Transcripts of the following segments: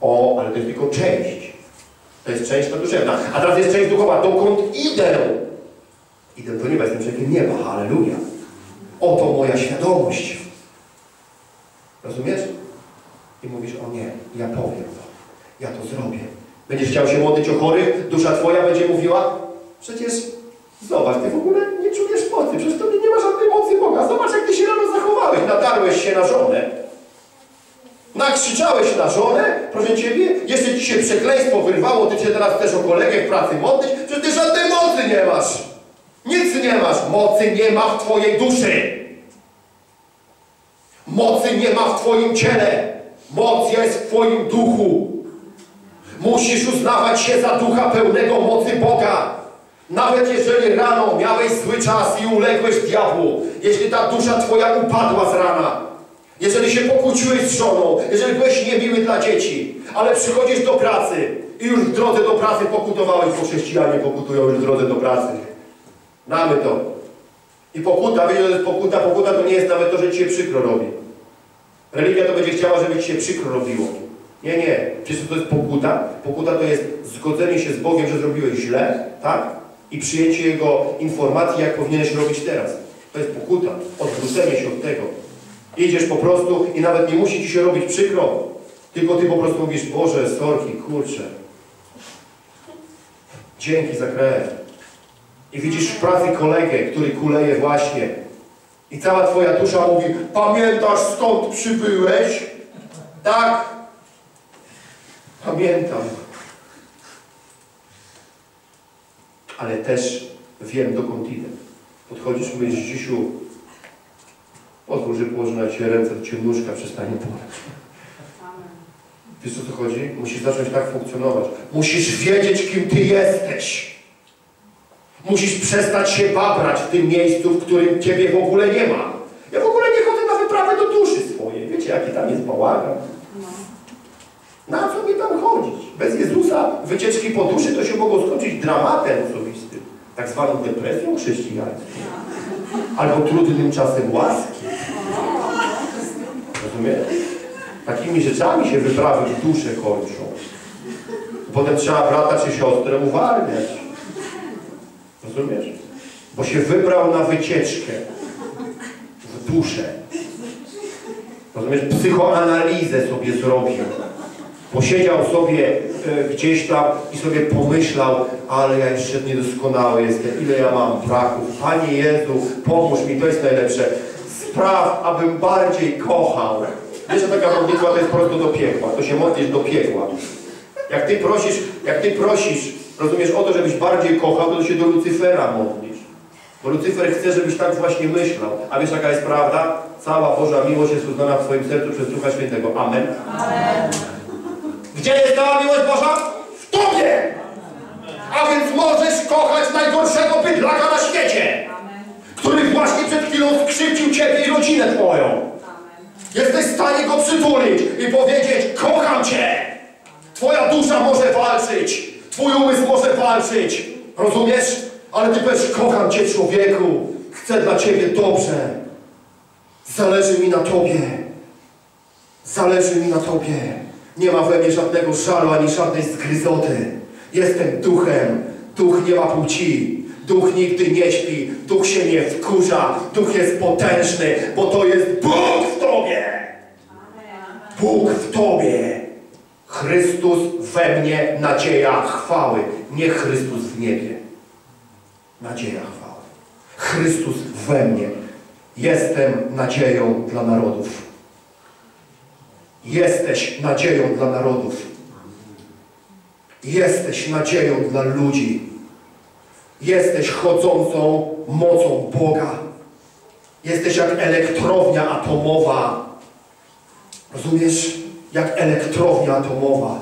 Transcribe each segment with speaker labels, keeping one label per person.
Speaker 1: O, ale to jest tylko część. To jest część duszewna. A teraz jest część duchowa. Dokąd idę? Idę do nieba, jestem człowiekiem nieba. Halleluja. Oto moja świadomość. Rozumiesz? I mówisz, o nie, ja powiem to. Ja to zrobię. Będziesz chciał się modlić o chorych, dusza Twoja będzie mówiła, przecież zobacz, Ty w ogóle nie czujesz mocy, przecież Tobie nie ma żadnej mocy Boga. Zobacz, jak Ty się rano zachowałeś. Nadarłeś się na żonę. Nakrzyczałeś na żonę, proszę Ciebie, jeszcze Ci się przekleństwo wyrwało, Ty się teraz też o kolegę w pracy modlić, przecież Ty żadnej mocy nie masz. Nic nie masz. Mocy nie ma w Twojej duszy. Mocy nie ma w Twoim ciele. Moc jest w Twoim duchu. Musisz uznawać się za ducha pełnego mocy Boga. Nawet jeżeli rano miałeś zły czas i uległeś diabłu, jeśli ta dusza Twoja upadła z rana, jeżeli się pokłóciłeś z żoną, jeżeli byłeś niemiły dla dzieci, ale przychodzisz do pracy i już w drodze do pracy pokutowałeś, bo chrześcijanie pokutują już w drodze do pracy. Mamy to. I pokuta, wiecie, to jest pokuta, pokuta to nie jest nawet to, że Ci się przykro robi. Religia to będzie chciała, żeby Ci się przykro robiło. Nie, nie. Przecież to jest pokuta. Pokuta to jest zgodzenie się z Bogiem, że zrobiłeś źle, tak? I przyjęcie Jego informacji, jak powinieneś robić teraz. To jest pokuta. Odwrócenie się od tego. Idziesz po prostu i nawet nie musi Ci się robić przykro. Tylko Ty po prostu mówisz, Boże, sorki, kurczę. Dzięki za krew. I widzisz w pracy kolegę, który kuleje właśnie. I cała Twoja dusza mówi, pamiętasz skąd przybyłeś? Tak. Pamiętam. Ale też wiem, dokąd idę. Podchodzisz, mówisz, Dzisiu, pozwól, że położę na Ciebie ręce, to Cię nóżka przestanie boleć. Wiesz o co chodzi? Musisz zacząć tak funkcjonować. Musisz wiedzieć, kim Ty jesteś. Musisz przestać się babrać w tym miejscu, w którym Ciebie w ogóle nie ma. Ja w ogóle nie chodzę na wyprawę do duszy swojej. Wiecie, jaki tam jest bałagan? Na co mi tam chodzić? Bez Jezusa wycieczki po duszy to się mogło skończyć dramatem osobistym. Tak zwaną depresją chrześcijańską. Albo trudnym czasem łaski. Rozumiesz? Takimi rzeczami się wyprawy w duszę kończą. Potem trzeba brata czy siostrę uwalniać. Rozumiesz? Bo się wybrał na wycieczkę w duszę. Rozumiesz? Psychoanalizę sobie zrobił. Posiedział sobie e, gdzieś tam i sobie pomyślał, ale ja jeszcze niedoskonały jestem, ile ja mam braków. Panie Jezu, pomóż mi, to jest najlepsze. Spraw, abym bardziej kochał. Wiesz, że taka modlitwa to jest prosto do piekła. To się modlisz do piekła. Jak ty prosisz, jak ty prosisz, rozumiesz, o to, żebyś bardziej kochał, to się do Lucyfera modlisz. Bo Lucyfer chce, żebyś tak właśnie myślał. A wiesz, jaka jest prawda? Cała Boża miłość jest uznana w Twoim sercu przez Ducha Świętego. Amen.
Speaker 2: Amen.
Speaker 1: Gdzie jest cała miłość Boża? W Tobie! A więc możesz kochać najgorszego bydlaka na świecie, który właśnie przed chwilą skrzywdził Ciebie i rodzinę Twoją. Jesteś w stanie go przytulić i powiedzieć, kocham Cię. Twoja dusza może walczyć, Twój umysł może walczyć. Rozumiesz? Ale Ty powiesz, kocham Cię człowieku, chcę dla Ciebie dobrze. Zależy mi na Tobie. Zależy mi na Tobie. Nie ma we mnie żadnego żalu ani żadnej zgryzoty. Jestem duchem. Duch nie ma płci. Duch nigdy nie śpi. Duch się nie wkurza. Duch jest potężny, bo to jest Bóg w Tobie. Bóg w Tobie. Chrystus we mnie, nadzieja chwały. Nie Chrystus w niebie. Nadzieja chwały. Chrystus we mnie. Jestem nadzieją dla narodów. Jesteś nadzieją dla narodów. Jesteś nadzieją dla ludzi. Jesteś chodzącą mocą Boga. Jesteś jak elektrownia atomowa. Rozumiesz? Jak elektrownia atomowa.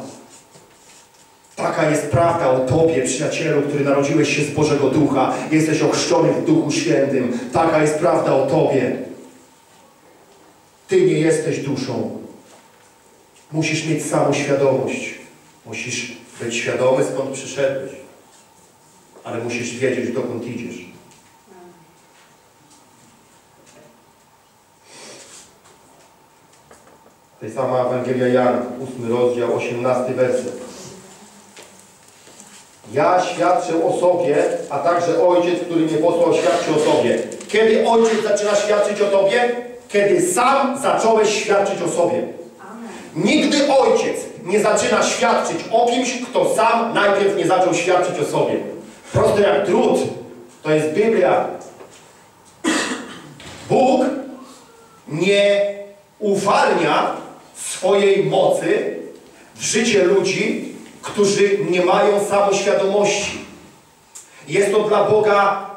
Speaker 1: Taka jest prawda o Tobie, przyjacielu, który narodziłeś się z Bożego Ducha. Jesteś ochrzczony w Duchu Świętym. Taka jest prawda o Tobie. Ty nie jesteś duszą. Musisz mieć samoświadomość. Musisz być świadomy, skąd przyszedłeś. Ale musisz wiedzieć, dokąd idziesz. Tej sama Ewangelia Jana, 8 rozdział, 18 werset. Ja świadczę o sobie, a także Ojciec, który mnie posłał, świadczy o Tobie. Kiedy Ojciec zaczyna świadczyć o Tobie? Kiedy sam zacząłeś świadczyć o sobie. Nigdy Ojciec nie zaczyna świadczyć o kimś, kto sam najpierw nie zaczął świadczyć o sobie. Proste jak drut. To jest Biblia. Bóg nie uwalnia swojej mocy w życie ludzi, którzy nie mają samoświadomości. Jest to dla Boga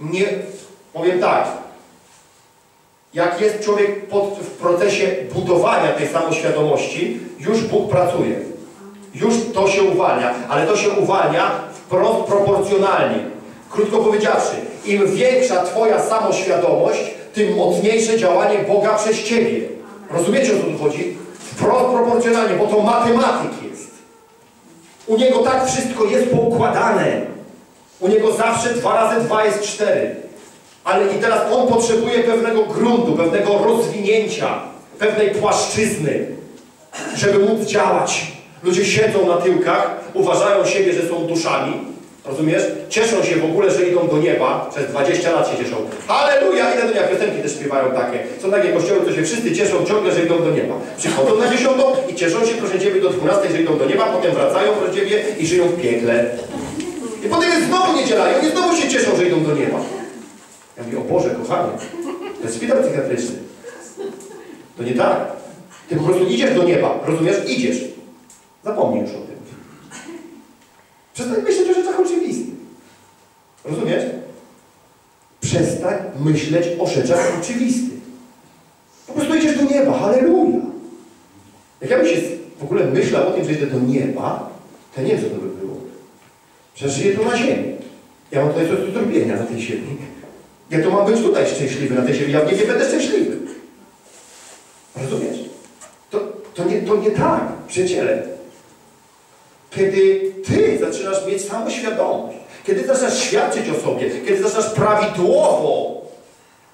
Speaker 1: nie, powiem tak, jak jest człowiek pod, w procesie budowania tej samoświadomości, już Bóg pracuje. Już to się uwalnia, ale to się uwalnia wprost proporcjonalnie. Krótko powiedziawszy, im większa Twoja samoświadomość, tym mocniejsze działanie Boga przez Ciebie. Rozumiecie o co tu chodzi? Wprost proporcjonalnie, bo to matematyk jest. U Niego tak wszystko jest poukładane. U Niego zawsze dwa razy dwa jest cztery. Ale i teraz On potrzebuje pewnego gruntu, pewnego rozwinięcia, pewnej płaszczyzny, żeby móc działać. Ludzie siedzą na tyłkach, uważają siebie, że są duszami, rozumiesz? Cieszą się w ogóle, że idą do nieba, przez 20 lat się cieszą. Halleluja! Ile do nieba piosenki też śpiewają takie. Są takie kościoły, co się wszyscy cieszą ciągle, że idą do nieba. Przychodzą na dziesiątą i cieszą się, proszę Ciebie, do 12, że idą do nieba, potem wracają, proszę Ciebie, i żyją w piekle. I potem jest znowu niedziela i oni znowu się cieszą, że idą do nieba. Ja mówię, o Boże, kochanie, to jest szpital psychiatryczny. To nie tak. Ty po prostu idziesz do nieba, rozumiesz? Idziesz. Zapomnij już o tym. Przestań myśleć o rzeczach oczywistych. Rozumiesz? Przestań myśleć o rzeczach oczywistych. Po prostu idziesz do nieba, halleluja. Jak ja bym się w ogóle myślał o tym, że idę do nieba, to nie wiem, co to by było. Przecież żyję tu na ziemi. Ja mam tutaj coś do zrobienia na tej ziemi. Ja to mam być tutaj szczęśliwy na tej ziemi. Ja w niebie będę szczęśliwy. Rozumiesz? To, to, nie, to nie tak, przyjaciele. Kiedy Ty zaczynasz mieć samoświadomość, kiedy zaczynasz świadczyć o sobie, kiedy zaczynasz prawidłowo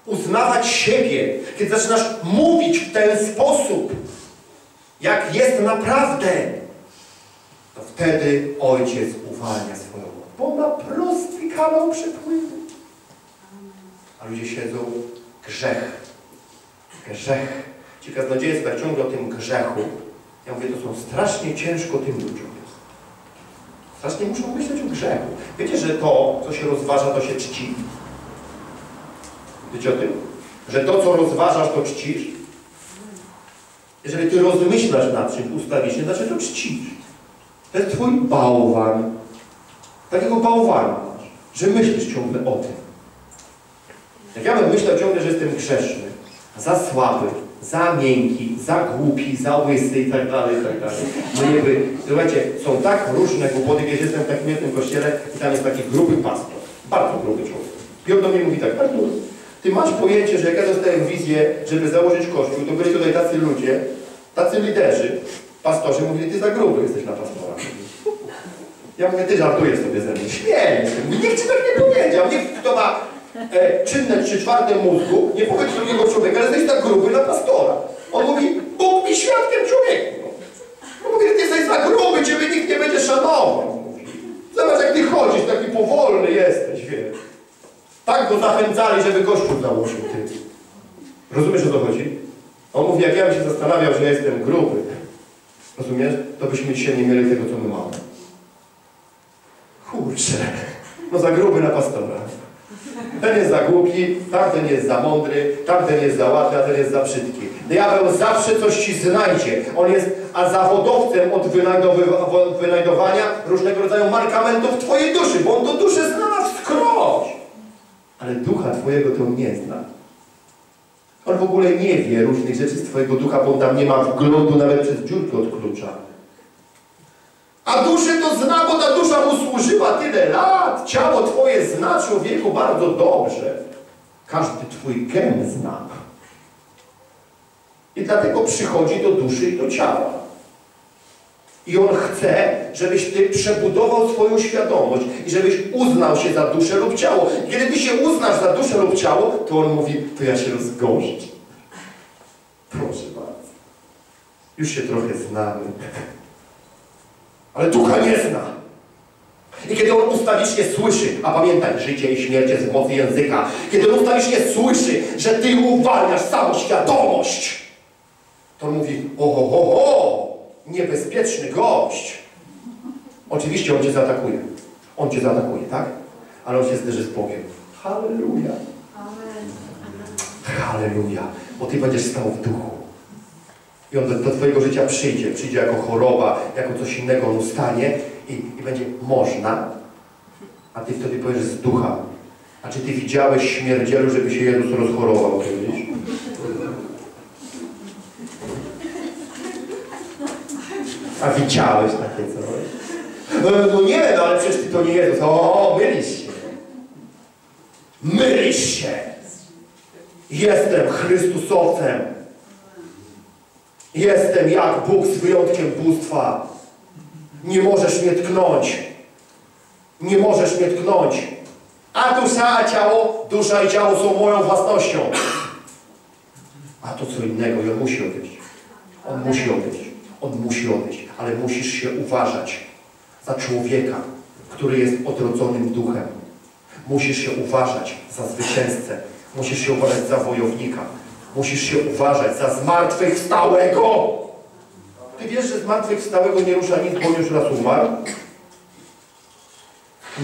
Speaker 1: uznawać siebie, kiedy zaczynasz mówić w ten sposób, jak jest naprawdę, to wtedy Ojciec uwalnia swoją moc. Bo ma prosty kanał przepływu. A ludzie siedzą, grzech. Grzech. Ci kaznodzieje tak ciągle o tym grzechu. Ja mówię, to są strasznie ciężko tym ludziom jest. Strasznie muszą myśleć o grzechu. Wiecie, że to, co się rozważa, to się czci? Wiecie o tym? Że to, co rozważasz, to czcisz? Jeżeli ty rozmyślasz nad czym ustawicznie, znaczy to czcisz. To jest twój bałwan. Takiego bałwana że myślisz ciągle o tym. Jak ja bym myślał ciągle, że jestem grzeszny, za słaby, za miękki, za głupi, za łysy i tak dalej, i tak dalej. No nie by, słuchajcie, są tak różne głupoty, kiedy jestem w takim jednym kościele i tam jest taki gruby pastor, bardzo gruby człowiek. I on do mnie mówi tak, Artur, ty masz pojęcie, że jak ja dostałem wizję, żeby założyć kościół, to byli tutaj tacy ludzie, tacy liderzy, pastorzy, mówili, ty za gruby jesteś na pastora. Ja mówię, ty żartujesz sobie ze mnie, śmieję się. Nikt ci tak nie powiedział, nikt kto ma e, czynne trzy czwarte mózgu, nie powiedz drugiego człowieka, ale jesteś tak gruby na pastora. On mówi, Bóg mi świadkiem człowieku. No mówi, ty jesteś za gruby, ciebie nikt nie będzie szanował. Zobacz jak ty chodzisz, taki powolny jesteś, wiesz. Tak go zachęcali, żeby kościół założył ty. Rozumiesz o co chodzi? On mówi, jak ja bym się zastanawiał, że jestem gruby, rozumiesz, to byśmy dzisiaj nie mieli tego, co my mamy. Kurczę, no za gruby na pastora. Ten jest za głupi, tamten jest za mądry, tamten jest za ładny, a ten jest za brzydki. Diabeł zawsze coś ci znajdzie. On jest a zawodowcem od wynajdowania różnego rodzaju markamentów Twojej duszy, bo on do duszy zna na wskroś. Ale ducha Twojego to nie zna. On w ogóle nie wie różnych rzeczy z Twojego ducha, bo on tam nie ma wglądu nawet przez dziurkę od klucza. A duszę to zna, bo ta dusza mu służyła tyle lat. Ciało Twoje zna człowieku bardzo dobrze. Każdy Twój gen zna. I dlatego przychodzi do duszy i do ciała. I On chce, żebyś Ty przebudował swoją świadomość i żebyś uznał się za duszę lub ciało. Kiedy Ty się uznasz za duszę lub ciało, to On mówi, to ja się rozgorzczę. Proszę bardzo. Już się trochę znamy. Ale ducha nie zna. I kiedy on ustawicznie słyszy, a pamiętaj, życie i śmierć jest w mocy języka, kiedy on ustawicznie słyszy, że ty uwalniasz samoświadomość, to on mówi, oho, ho, ho, niebezpieczny gość. Oczywiście on cię zaatakuje. On cię zaatakuje, tak? Ale on się zderzy z Bogiem. Halleluja. Halleluja. Bo ty będziesz stał w duchu. I on do, twojego życia przyjdzie. Przyjdzie jako choroba, jako coś innego. On ustanie i, i będzie można. A ty wtedy powiesz z ducha. A czy ty widziałeś śmierdzielu, żeby się Jezus rozchorował kiedyś? A widziałeś takie coś? No, no nie, no ale przecież ty to nie Jezus. O, mylisz się. Mylisz się. Jestem Chrystusowcem. Jestem jak Bóg z wyjątkiem bóstwa. Nie możesz mnie tknąć. Nie możesz mnie tknąć. A dusza, a ciało, dusza i ciało są moją własnością. A to co innego i on musi odejść. On musi odejść. On musi odejść. Ale musisz się uważać za człowieka, który jest odrodzonym duchem. Musisz się uważać za zwycięzcę. Musisz się uważać za wojownika. Musisz się uważać za zmartwychwstałego. Ty wiesz, że zmartwychwstałego nie rusza nic, bo już raz umarł?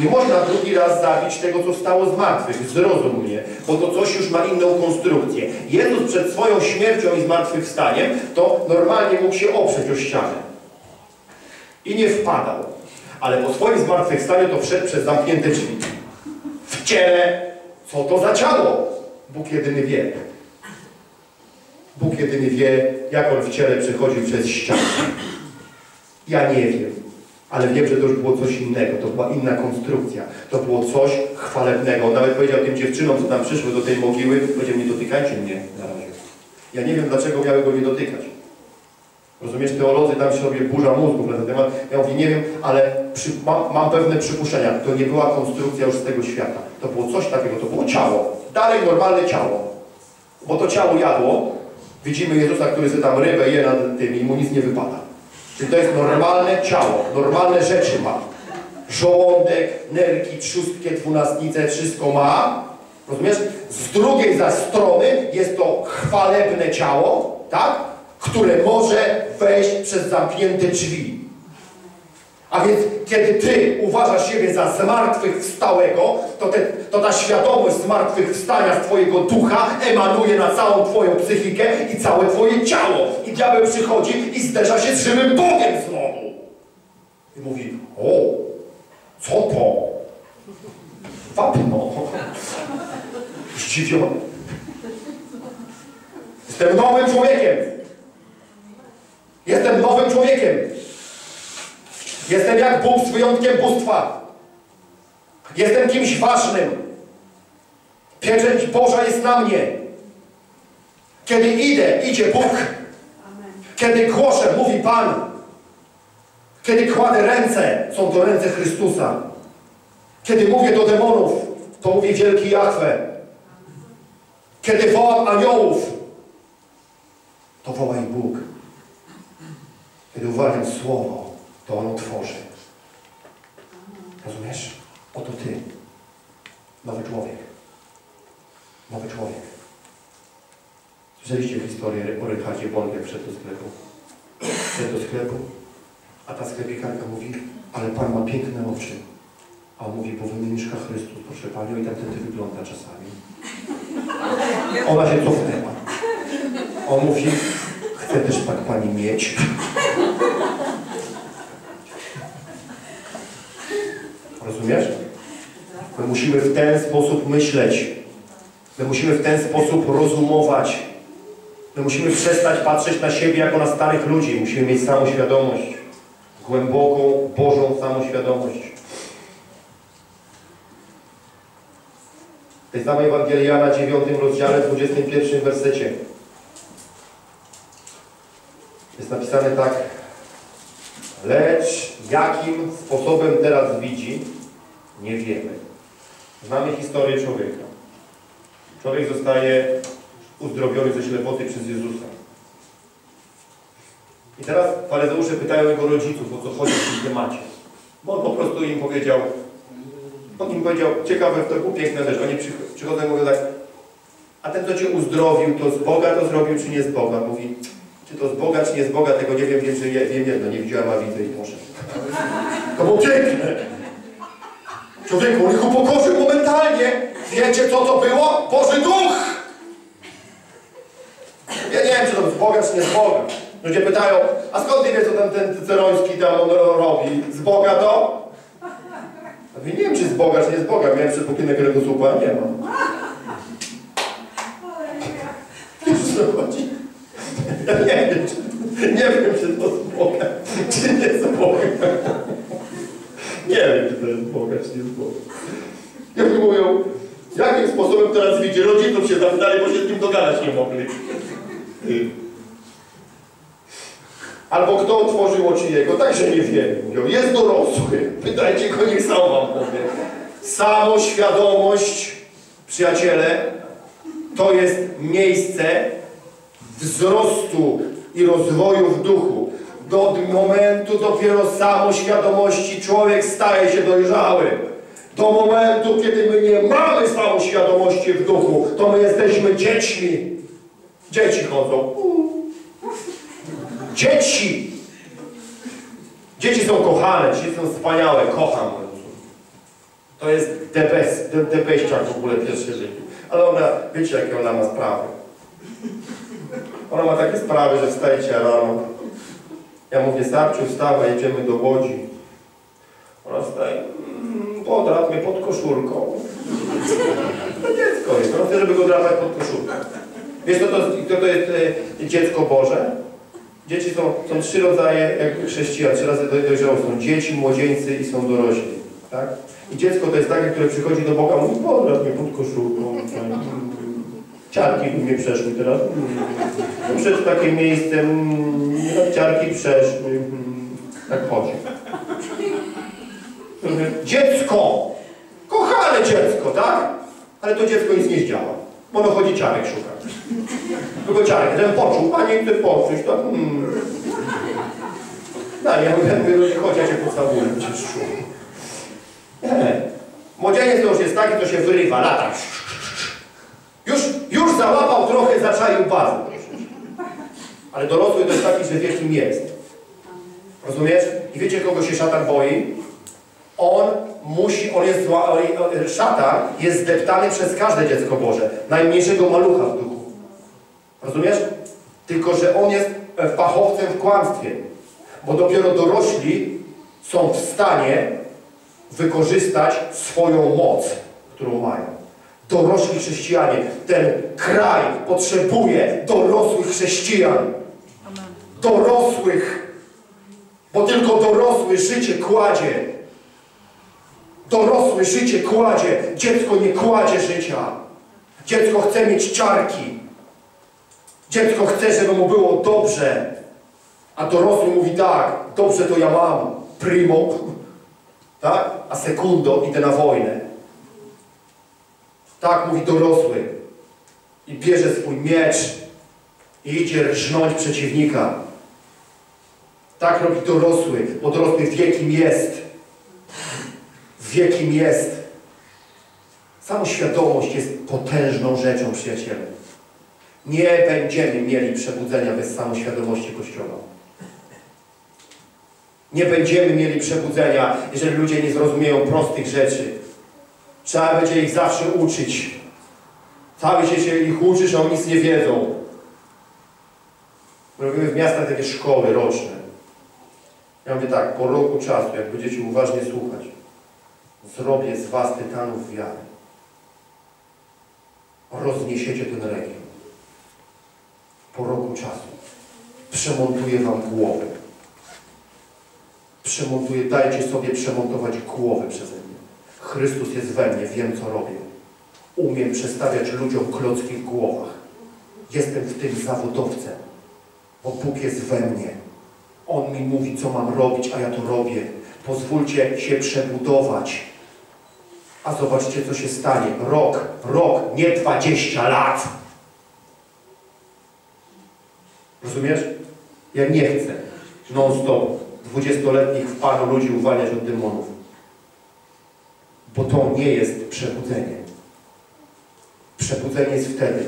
Speaker 1: Nie można drugi raz zabić tego, co stało z martwych. Zrozum mnie, bo to coś już ma inną konstrukcję. Jezus przed swoją śmiercią i zmartwychwstaniem to normalnie mógł się oprzeć o ścianę. I nie wpadał. Ale po swoim zmartwychwstaniu to wszedł przez zamknięte drzwi. W ciele, co to za ciało? Bóg jedyny wie. Bóg jedyny wie, jak on w ciele przechodził przez ścianę. Ja nie wiem. Ale wiem, że to już było coś innego, to była inna konstrukcja, to było coś chwalebnego. On nawet powiedział tym dziewczynom, co tam przyszły do tej mogiły, powiedział, nie dotykajcie mnie na razie. Ja nie wiem, dlaczego miały go nie dotykać. Rozumiesz, teolodzy tam sobie burza mózgów na ten temat. Ja mówię, nie wiem, ale przy, mam, mam pewne przypuszczenia. To nie była konstrukcja już z tego świata. To było coś takiego, to było ciało. Dalej normalne ciało. Bo to ciało jadło. Widzimy Jezusa, który sobie tam rybę je nad tym i mu nic nie wypada. Czyli to jest normalne ciało, normalne rzeczy ma. Żołądek, nerki, trzustkie, dwunastnice, wszystko ma. Rozumiesz? Z drugiej zaś strony jest to chwalebne ciało, tak? Które może wejść przez zamknięte drzwi. A więc kiedy Ty uważasz siebie za zmartwychwstałego, to, te, to ta świadomość zmartwychwstania z Twojego ducha emanuje na całą Twoją psychikę i całe Twoje ciało. I diabeł przychodzi i zderza się z żywym Bogiem znowu. I mówi, o, co to? Wapno. Zdziwiony. Jestem nowym człowiekiem. Jestem nowym człowiekiem. Jestem jak Bóg z wyjątkiem bóstwa. Jestem kimś ważnym. Pieczęć Boża jest na mnie. Kiedy idę, idzie Bóg. Kiedy głoszę, mówi Pan. Kiedy kładę ręce, są to ręce Chrystusa. Kiedy mówię do demonów, to mówi wielki Jahwe. Kiedy wołam aniołów, to woła i Bóg. Kiedy uwalniam słowo, to ono tworzy. Rozumiesz? Oto ty. Nowy człowiek. Nowy człowiek. Słyszeliście historię o Rychardzie Bądek przed do sklepu? Przed do sklepu, a ta sklepikarka mówi, ale Pan ma piękne oczy. A on mówi, bo wymieniszka Chrystus, proszę Panią, i tak wtedy wygląda czasami. Ona się cofnęła. On mówi, chcę też tak Pani mieć. Rozumiesz? My musimy w ten sposób myśleć. My musimy w ten sposób rozumować. My musimy przestać patrzeć na siebie jako na starych ludzi. Musimy mieć samoświadomość. Głęboką, Bożą samoświadomość. W tej samej Ewangelii Jana 9 rozdziale 21 wersecie jest napisane tak Lecz jakim sposobem teraz widzi, nie wiemy. Znamy historię człowieka. Człowiek zostaje uzdrowiony ze ślepoty przez Jezusa. I teraz faryzeusze pytają jego rodziców, o co chodzi w tym temacie. Bo on po prostu im powiedział, on im powiedział, ciekawe, to było piękne rzecz, oni przy- przychodzą i mówią tak, a ten, co cię uzdrowił, to z Boga to zrobił, czy nie z Boga? Mówi, czy to z Boga, czy nie z Boga, tego nie wiem, wiem, że wiem jedno, nie widziałem, a widzę i poszedł. To było piękne. Człowieku, on ich upokorzył momentalnie. Wiecie, co to było? Boży Duch! Ja nie wiem, czy to z Boga, czy nie z Boga. Ludzie pytają, a skąd wiesz, co ten, ten Cyceroński tam on robi? Z Boga to? Ja mówię, nie wiem, czy z Boga, czy nie z Boga. Miałem przepuklinę kręgosłupa, a nie mam. Wiesz, co chodzi? Ja nie wiem, czy, nie wiem, czy to z Boga, czy nie z Boga. Nie wiem, czy to jest Boga, czy nie z Boga. I oni mówią, jakim sposobem teraz widzi? Rodziców się zapytali, bo się z nim dogadać nie mogli. Albo kto otworzył oczy jego? Także nie wiem. Mówią, jest dorosły. Pytajcie go, niech sam wam powie. Samoświadomość, przyjaciele, to jest miejsce wzrostu i rozwoju w duchu. Do momentu dopiero samoświadomości człowiek staje się dojrzały. Do momentu, kiedy my nie mamy samoświadomości w duchu, to my jesteśmy dziećmi. Dzieci chodzą. Dzieci! Dzieci są kochane, dzieci są wspaniałe, kocham. To jest debeściak w ogóle pierwszy życiu. Ale ona, wiecie jakie ona ma sprawy. Ona ma takie sprawy, że wstajecie rano. Ja mówię, starczy, wstawaj, jedziemy do Łodzi. Ona wstaje, mm, podrap mnie pod koszulką. To dziecko jest, ona chce, żeby go drapać pod koszulką. Wiesz, co to, to, to jest e, dziecko Boże? Dzieci są, są trzy rodzaje jak chrześcijan, trzy razy do- dojrzałość. Są dzieci, młodzieńcy i są dorośli. Tak? I dziecko to jest takie, które przychodzi do Boga mówi, podrap mnie pod koszulką. Ciarki mnie przeszły teraz. Mm. Przed takim miejscem, mm, ciarki przeszły. Mm. Tak chodzi. Dziecko! Kochane dziecko, tak? Ale to dziecko nic nie zdziała. Ono chodzi ciarek szuka. Tylko ciarek, ten poczuł, panie chce poczuć, to... Mm. No, ja mówię, no chodź, ja cię pocałuję, cię szczur. Nie. Młodzieniec to już jest taki, to się wyrywa, lata. Zaczaił bazę. Ale dorosły to jest taki, że wie kim jest. Rozumiesz? I wiecie, kogo się szatan boi? On musi, on jest zła, szatan jest zdeptany przez każde dziecko Boże. Najmniejszego malucha w duchu. Rozumiesz? Tylko, że on jest fachowcem w kłamstwie. Bo dopiero dorośli są w stanie wykorzystać swoją moc, którą mają. Dorośli chrześcijanie. Ten kraj potrzebuje dorosłych chrześcijan. Dorosłych. Bo tylko dorosły życie kładzie. Dorosły życie kładzie. Dziecko nie kładzie życia. Dziecko chce mieć ciarki. Dziecko chce, żeby mu było dobrze. A dorosły mówi tak, dobrze to ja mam. Primo. Tak? A sekundo idę na wojnę. Tak mówi dorosły. I bierze swój miecz i idzie rżnąć przeciwnika. Tak robi dorosły, bo dorosły wie kim jest. Wie kim jest. Samoświadomość jest potężną rzeczą, przyjaciele. Nie będziemy mieli przebudzenia bez samoświadomości Kościoła. Nie będziemy mieli przebudzenia, jeżeli ludzie nie zrozumieją prostych rzeczy. Trzeba będzie ich zawsze uczyć. Cały się się ich uczysz, a oni nic nie wiedzą. Robimy w miastach takie szkoły roczne. Ja mówię tak, po roku czasu, jak będziecie uważnie słuchać, zrobię z was tytanów wiary. Rozniesiecie ten region. Po roku czasu. Przemontuję wam głowę. Przemontuję, dajcie sobie przemontować głowę przeze mnie. Chrystus jest we mnie, wiem co robię. Umiem przestawiać ludziom klocki w głowach. Jestem w tym zawodowcem, bo Bóg jest we mnie. On mi mówi, co mam robić, a ja to robię. Pozwólcie się przebudować. A zobaczcie, co się stanie. Rok, rok, nie 20 lat. Rozumiesz? Ja nie chcę. non-stop, dwudziestoletnich w Panu ludzi uwalniać od demonów. Bo to nie jest przebudzenie. Przebudzenie jest wtedy,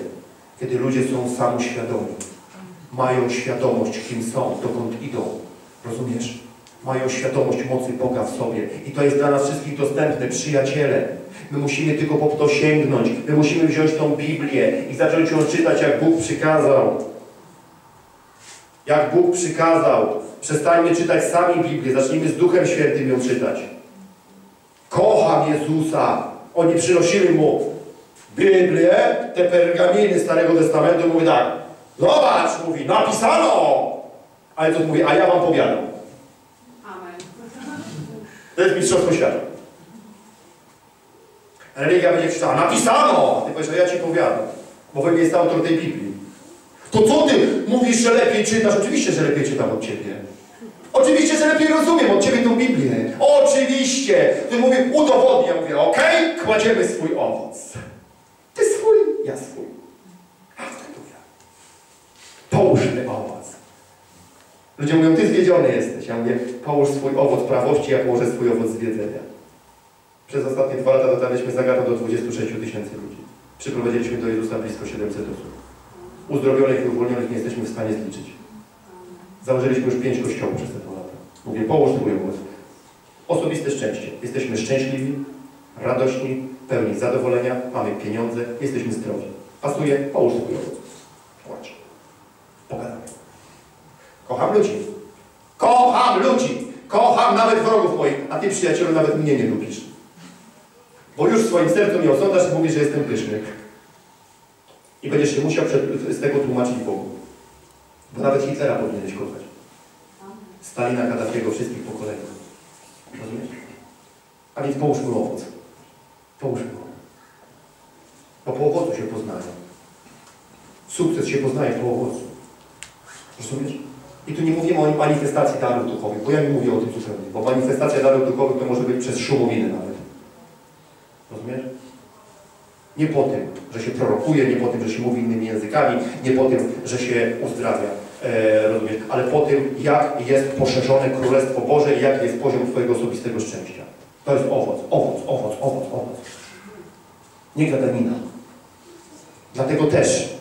Speaker 1: kiedy ludzie są samoświadomi. Mają świadomość, kim są, dokąd idą. Rozumiesz? Mają świadomość mocy Boga w sobie. I to jest dla nas wszystkich dostępne, przyjaciele. My musimy tylko po to sięgnąć. My musimy wziąć tą Biblię i zacząć ją czytać, jak Bóg przykazał. Jak Bóg przykazał. Przestańmy czytać sami Biblię, zacznijmy z Duchem Świętym ją czytać. Kocham Jezusa. Oni przynosili Mu Biblię, te pergaminy Starego Testamentu, mówi tak, zobacz, mówi, napisano. Ale to mówi, a ja wam powiadam.
Speaker 2: Amen.
Speaker 1: To jest mistrzostwo świata. Religia będzie krzyczała, napisano! Ty powiesz, a ja ci powiadam, bo we mnie jest autor tej Biblii. To co ty mówisz, że lepiej czytasz? Oczywiście, że lepiej czytam od ciebie. Oczywiście, że lepiej rozumiem od ciebie tą Biblię. Oczywiście! Ty mówisz, udowodnię. Mówię, okej, kładziemy swój owoc. Ty swój, ja swój. Halleluja. Połóżmy owoc. Ludzie mówią, ty zwiedziony jesteś. Ja mówię, połóż swój owoc prawości, ja położę swój owoc zwiedzenia. Przez ostatnie dwa lata dotarliśmy zagadną do 26 tysięcy ludzi. Przyprowadziliśmy do Jezusa blisko 700 osób. Uzdrowionych i uwolnionych nie jesteśmy w stanie zliczyć. Założyliśmy już pięć kościołów przez te. Mówię, połóż swój owoc. Osobiste szczęście. Jesteśmy szczęśliwi, radośni, pełni zadowolenia, mamy pieniądze, jesteśmy zdrowi. Pasuje, połóż swój owoc. Płacz. Pogadamy. Kocham ludzi. Kocham ludzi. Kocham nawet wrogów moich. A ty, przyjacielu, nawet mnie nie lubisz. Bo już w swoim sercu mnie osądzasz i mówisz, że jestem pyszny. I będziesz się musiał przed, z tego tłumaczyć Bogu. Bo nawet Hitlera powinieneś kochać. Stalina, Kaddafiego, wszystkich pokoleń. Rozumiesz? A więc połóżmy owoc. Połóżmy owoc. Bo po owocu się poznaje. Sukces się poznaje po owocu. Rozumiesz? I tu nie mówimy o manifestacji darów duchowych, bo ja nie mówię o tym zupełnie, bo manifestacja darów duchowych to może być przez szumowiny nawet. Rozumiesz? Nie po tym, że się prorokuje, nie po tym, że się mówi innymi językami, nie po tym, że się uzdrawia, e? Ale po tym, jak jest poszerzone Królestwo Boże i jaki jest poziom Twojego osobistego szczęścia. To jest owoc, owoc, owoc, owoc, owoc. Nie gadanina. Dlatego też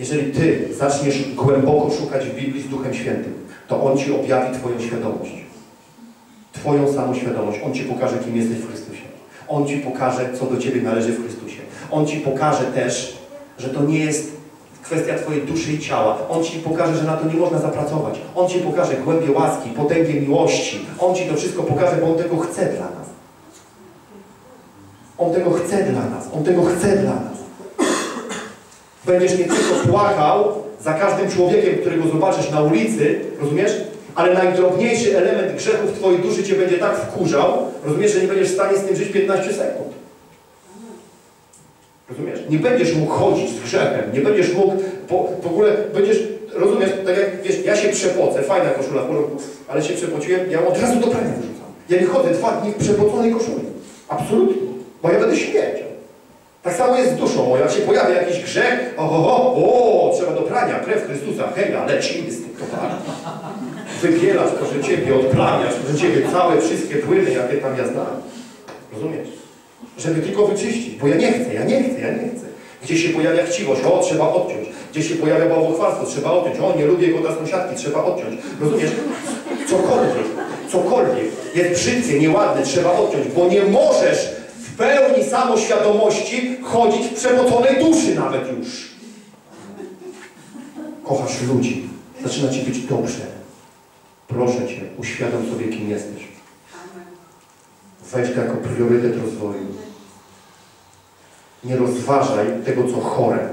Speaker 1: jeżeli Ty zaczniesz głęboko szukać w Biblii z Duchem Świętym, to On Ci objawi Twoją świadomość. Twoją samą świadomość. On Ci pokaże, kim jesteś w Chrystusie. On Ci pokaże, co do Ciebie należy w Chrystusie. On Ci pokaże też, że to nie jest kwestia Twojej duszy i ciała. On Ci pokaże, że na to nie można zapracować. On Ci pokaże głębie łaski, potęgę miłości. On Ci to wszystko pokaże, bo On tego chce dla nas. On tego chce dla nas. On tego chce dla nas. Będziesz nie tylko płakał za każdym człowiekiem, którego zobaczysz na ulicy, rozumiesz? Ale najdrobniejszy element grzechu w Twojej duszy Cię będzie tak wkurzał, rozumiesz, że nie będziesz w stanie z tym żyć 15 sekund. Rozumiesz? Nie będziesz mógł chodzić z grzechem, nie będziesz mógł, po, w ogóle będziesz, rozumiesz, tak jak, wiesz, ja się przepocę, fajna koszula w porządku, ale się przepociłem, ja od razu do prania wyrzucam. Ja nie chodzę dwa dni w przepoconej koszuli. Absolutnie. Bo ja będę śmierdział. Tak samo jest z duszą moją. Jak się pojawia jakiś grzech, o, o, trzeba do prania, krew Chrystusa, heja, lecimy z tym towarem. Wybielasz, proszę Ciebie, odplamiasz, proszę Ciebie, całe wszystkie płyny, jakie tam ja znam. Rozumiesz? Żeby tylko wyczyścić, bo ja nie chcę, ja nie chcę, ja nie chcę. Gdzie się pojawia chciwość, o, trzeba odciąć. Gdzie się pojawia bałwochwalstwo, trzeba odciąć. O, nie lubię kota sąsiadki, trzeba odciąć. Rozumiesz? Cokolwiek, cokolwiek jest brzydkie, nieładne, trzeba odciąć, bo nie możesz w pełni samoświadomości chodzić w przemoconej duszy nawet już. Kochasz ludzi. Zaczyna Ci być dobrze. Proszę Cię, uświadom sobie, kim jesteś. Weź to jako priorytet rozwoju. Nie rozważaj tego, co chore.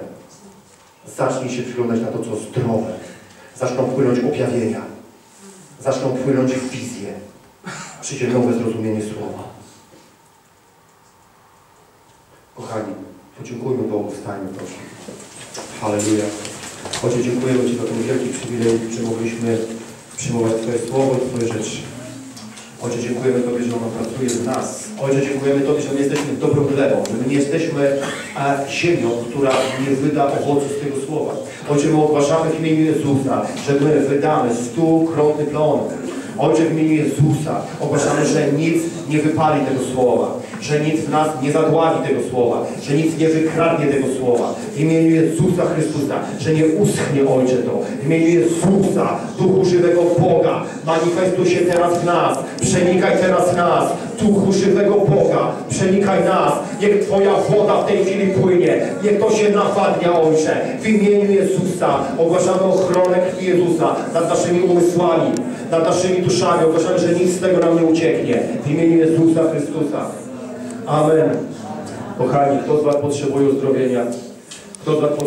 Speaker 1: Zacznij się przyglądać na to, co zdrowe. Zaczną płynąć objawienia. Zaczną płynąć wizje. Przyjdzie nowe zrozumienie słowa. Kochani, podziękujmy Bogu, wstańmy proszę. Halleluja. Ojcze, dziękujemy Ci za ten wielki przywilej, że mogliśmy przyjmować Twoje słowo i Twoje rzeczy. Ojcze, dziękujemy Tobie, że ona pracuje w nas. Ojcze, dziękujemy Tobie, że my jesteśmy dobrą glebą, że my nie jesteśmy e, ziemią, która nie wyda owocu z tego słowa. Ojcze, my ogłaszamy w imieniu Jezusa, że my wydamy stukrotny plon. Ojcze, w imieniu Jezusa ogłaszamy, że nic nie wypali tego słowa, że nic w nas nie zadławi tego słowa, że nic nie wykradnie tego słowa. W imieniu Jezusa Chrystusa, że nie uschnie, Ojcze, to. W imieniu Jezusa, Duchu żywego Boga, manifestuj się teraz w nas, przenikaj teraz nas, Duchu żywego Boga, przenikaj nas, niech Twoja woda w tej chwili płynie, niech to się nawadnia, Ojcze. W imieniu Jezusa ogłaszamy ochronę Jezusa nad naszymi umysłami, nad naszymi duszami, ogłaszamy, że nic z tego nam nie ucieknie. W imieniu Jezusa Chrystusa. Amen. Kochani, kto z Was potrzebuje uzdrowienia? Kto z Was potrzebuje